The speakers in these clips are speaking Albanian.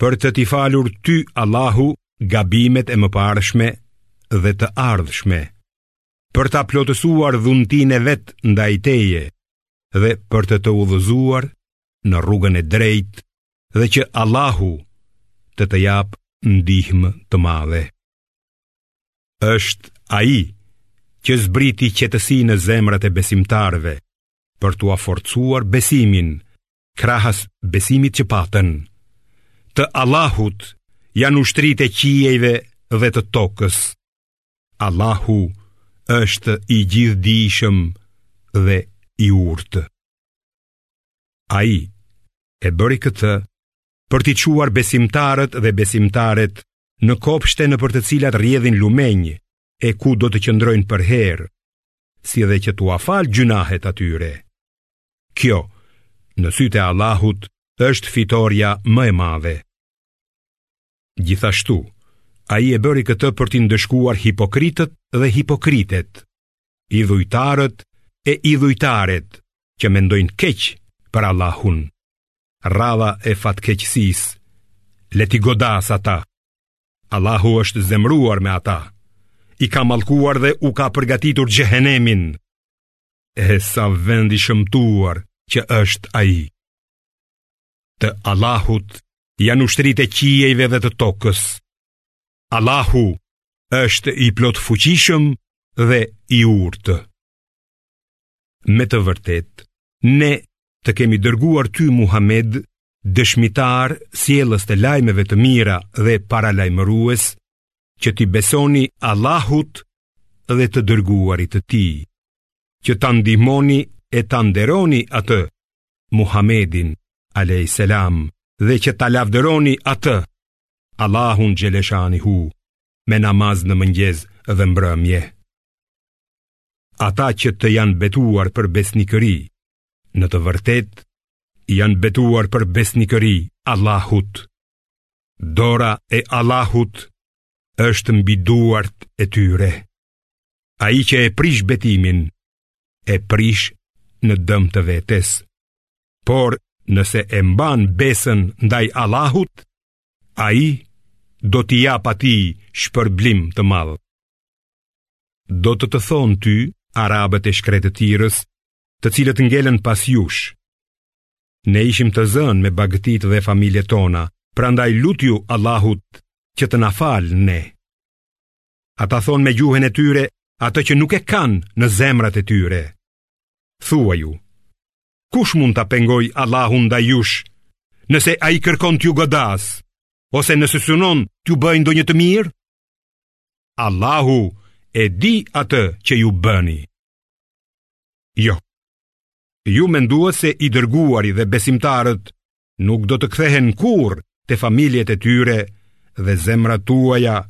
për të t'i falur ty Allahu gabimet e mëparshme dhe të ardhshme, për ta plotësuar dhuntinë e vet ndaj teje dhe për të të udhëzuar në rrugën e drejtë dhe që Allahu të të japë ndihmë të madhe. Është ai që zbriti qetësi në zemrat e besimtarëve për t'ua forcuar besimin krahas besimit që patën, të Allahut janë ushtritë e qiejve dhe të tokës. Allahu është i gjithdijshëm dhe i urtë. Ai e bëri këtë për t'i çuar besimtarët dhe besimtaret në kopshte nëpër të cilat rrjedhin lumenj e ku do të qëndrojnë përherë, si dhe që t'ua falë gjynahet atyre. Kjo, në sytë e Allahut, është fitorja më e madhe. Gjithashtu, ai e bëri këtë për t'i ndëshkuar hipokritët dhe hipokritet, idhujtarët e idhujtaret që mendojnë keq për Allahun. Radha e fatkeqësisë, le t'i godasë ata. Allahu është zemëruar me ata, i ka mallkuar dhe u ka përgatitur xhehenemin. e sa vend i shëmtuar që është ai. Të Allahut janë ushtritë e qiejve dhe të tokës. Allahu është i plotfuqishëm dhe i urtë. Me të vërtetë, ne të kemi dërguar ty Muhammed, dëshmitar, sjellës të lajmeve të mira dhe paralajmërues, që t'i besoni Allahut dhe të dërguarit të tij, që ta ndihmoni e ta nderoni atë, Muhammedin, a.s. dhe që ta lavdëroni atë, Allahun xheleshanuhu, me namaz në mëngjes dhe mbrëmje. Ata që të janë betuar për besnikëri, në të vërtetë, janë betuar për besnikëri Allahut. Dora e Allahut është mbi duart e tyre. Ai që e prish betimin, e prish në dëm të vetes. Por nëse e mban besën ndaj Allahut, ai do t'i japë atij shpërblim të madh. Do të të thonë ty, arabët e shkretëtirës, të cilët ngelën pas jush, Ne ishim të zënë me bagëtitë dhe familjet tona, prandaj lutju Allahut që të na falë ne. Ata thonë me gjuhën e tyre atë që nuk e kanë në zemrat e tyre. Thuaju, kush mund ta pengojë Allahun ndaj jush, nëse ai kërkon t'ju godasë, ose nëse synon t'ju bëjë ndonjë të mirë? Allahu e di atë që ju bëni. Jo, Ju menduat se i dërguari dhe besimtarët nuk do të kthehen kurrë te familjet e tyre dhe zemrat tuaja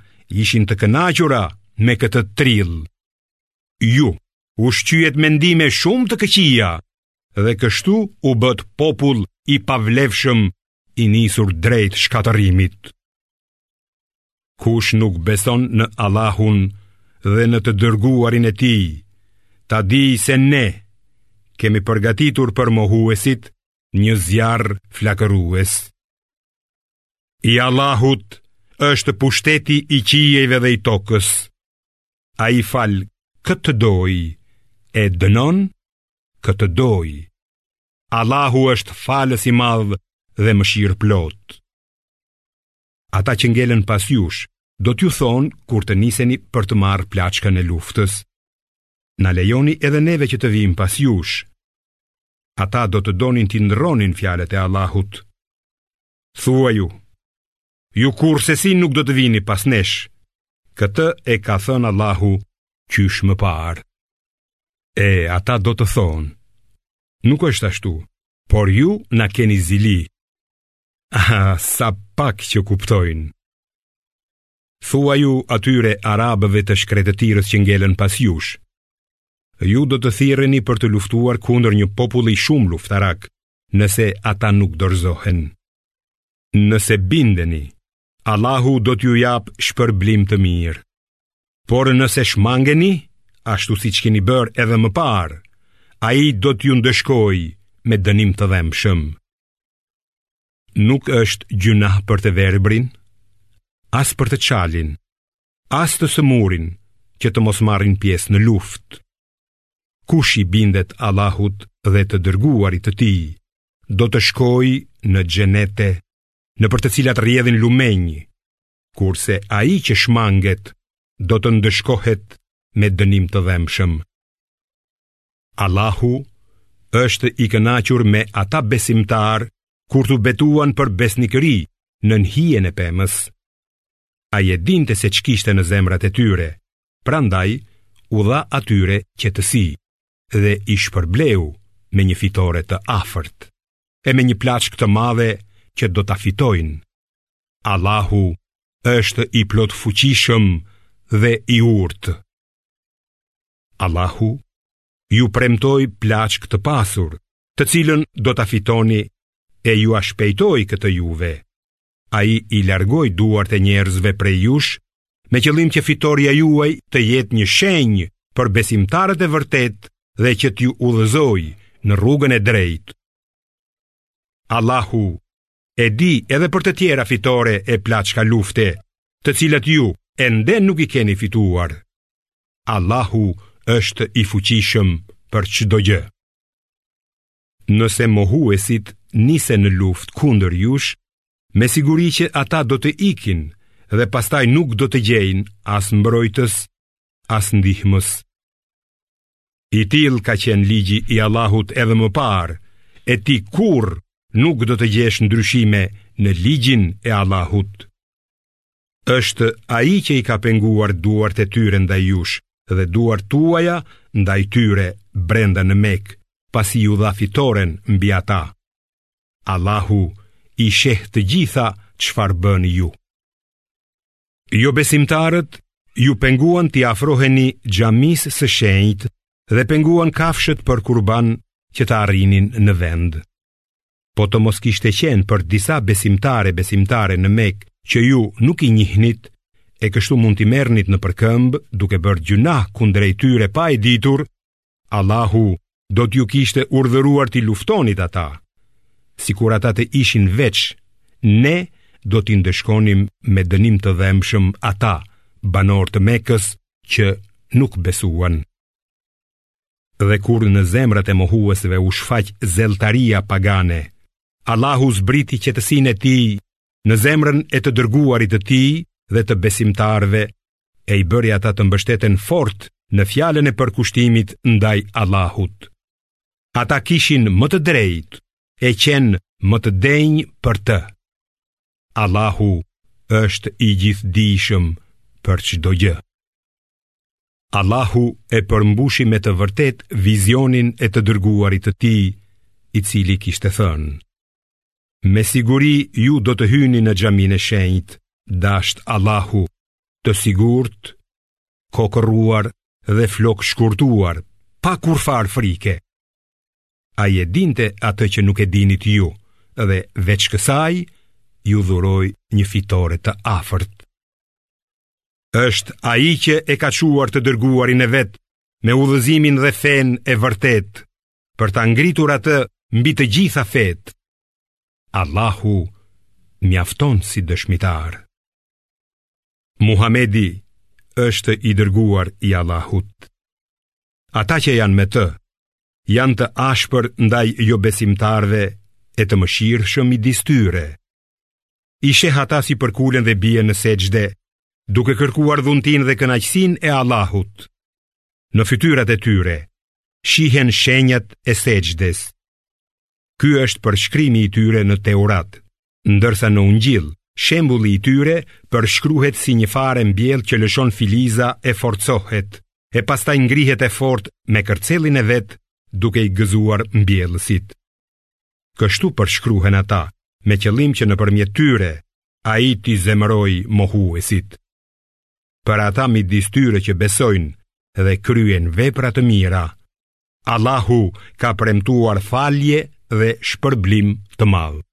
ishin të kënaqura me këtë trill. Ju ushqyet mendime shumë të këqija dhe kështu u bëtë popull i pavlefshëm i nisur drejt shkatërrimit. Kush nuk beson në Allahun dhe në të dërguarin e tij, ta dijë se ne kemi përgatitur për mohuesit një zjarr flakërues. I Allahut është pushteti i qiejve dhe i tokës. Ai fal kë të dojë, e dënon kë të dojë. Allahu është falës i madh dhe mëshirëplotë. Ata që ngelën pas jush, do t'ju thonë kur të niseni për të marrë plaçkën e luftës. Na lejoni edhe neve që të vijmë pas jush. Ata do të donin t'i ndërronin fjalët e Allahut. Thuaju, ju kurrsesi nuk do të vini pas nesh. Këtë e ka thënë Allahu qysh më parë. E, ata do të thonë, nuk është ashtu, por ju na keni zili. Ah, sa pak që kuptojnë. Thuaju atyre arabëve të shkretëtirës që ngelën pas jush. Ju do të thirreni për të luftuar kundër një populli shumë luftarak, nëse ata nuk dorëzohen. Nëse bindeni, Allahu do t'ju japë shpërblim të mirë. Por nëse shmangeni, ashtu siç keni bërë edhe më parë, ai do t'ju ndëshkojë me dënim të dhembshëm. Nuk është gjynah për të verbrin, as për të çalin, as të sëmurin që të mos marrin pjesë në luftë. Kush i bindet Allahut dhe të dërguarit të tij, do të shkojë në xhenete, nëpër të cilat rrjedhin lumenj, kurse ai që shmanget do të ndëshkohet me dënim të dhembshëm. Allahu është i kënaqur me ata besimtarë kur t'u betuan për besnikëri nën hijen e pemës. Ai e dinte se ç'kishte në zemrat e tyre, prandaj u dha atyre qetësi dhe i shpërbleu me një fitore të afërt e me një plaçkë të madhe që do ta fitojnë. Allahu është i plotfuqishëm dhe i urtë. Allahu ju premtoi plaçkë të pasur, të cilën do ta fitoni e jua shpejtoi këtë juve. Ai i largoi duart e njerëzve prej jush, me qëllim që fitorja juaj të jetë një shenjë për besimtarët e vërtetë dhe që t'ju udhëzojë në rrugën e drejtë. Allahu e di edhe për të tjera fitore e plaçka lufte, të cilat ju ende nuk i keni fituar. Allahu është i fuqishëm për çdo gjë. Nëse mohuesit nisen në luftë kundër jush, me siguri që ata do të ikin dhe pastaj nuk do të gjejnë as mbrojtës, as ndihmës. I tillë ka qenë ligji i Allahut edhe më parë, e ti kurrë nuk do të gjesh ndryshime në ligjin e Allahut. Është ai që i ka penguar duart e tyre ndaj jush dhe duart tuaja ndaj tyre brenda në Mekë, pasi ju dha fitoren mbi ata. Allahu i sheh të gjitha çfarë bëni ju. Jobesimtarët ju penguan t'i afroheni xhamisë së shenjtë dhe penguan kafshët për kurban që të arrinin në vend. Po të mos kishte qenë për disa besimtarë e besimtare në Mekë që ju nuk i njihnit e kështu mund t'i merrnit nëpërkëmbë duke bërë gjynah kundrejt tyre pa e ditur, Allahu do t'ju kishte urdhëruar t'i luftonit ata, sikur ata të ishin veç, ne do t'i ndëshkonim me dënim të dhembshëm ata banorë të Mekës që nuk besuan. Dhe kur në zemrat e mohuesve u shfaq zelltaria pagane, Allahu zbriti qetësinë e tij në zemrën e të dërguarit të tij dhe të besimtarëve e i bëri ata të mbështeten fort në fjalën e përkushtimit ndaj Allahut. Ata kishin më të drejtë e qenë më të denjë për të. Allahu është i gjithëdijshëm për çdo gjë. Allahu e përmbushi me të vërtetë vizionin e të dërguarit të tij, i cili kishte thënë. Me siguri ju do të hyni në xhaminë e shenjtë, dashtë Allahu, të sigurt, kokërruar dhe flokëshkurtuar, pa kurrfarë frike. Ai e dinte atë që nuk e dinit ju, dhe veç kësaj, ju dhuroi një fitore të afërt. Është ai që e ka çuar të dërguarin e vet me udhëzimin dhe fenë e vërtetë, për ta ngritur atë mbi të gjitha fetë. Allahu mjafton si dëshmitar. Muhamedi është i dërguar i Allahut. Ata që janë me të, janë të ashpër ndaj jobesimtarëve e të mëshirshëm midis tyre. I sheh ata si përkulen dhe bien në sexhde, duke kërkuar dhuntinë dhe kënaqësinë e Allahut. Në fytyrat e tyre, shihen shenjat e sexhdes. Ky është përshkrimi i tyre në Teurat, ndërsa në Ungjil, shembulli i tyre përshkruhet si një farë e mbjellë që lëshon filiza e forcohet, e pastaj ngrihet e fortë me kërcellin e vet duke i gëzuar mbjellësit. Kështu përshkruhen ata, me qëllim që nëpërmjet tyre, ai t'i zemërojë mohuesit. Për ata midis tyre që besojnë dhe kryejnë vepra të mira, Allahu ka premtuar falje dhe shpërblim të madh.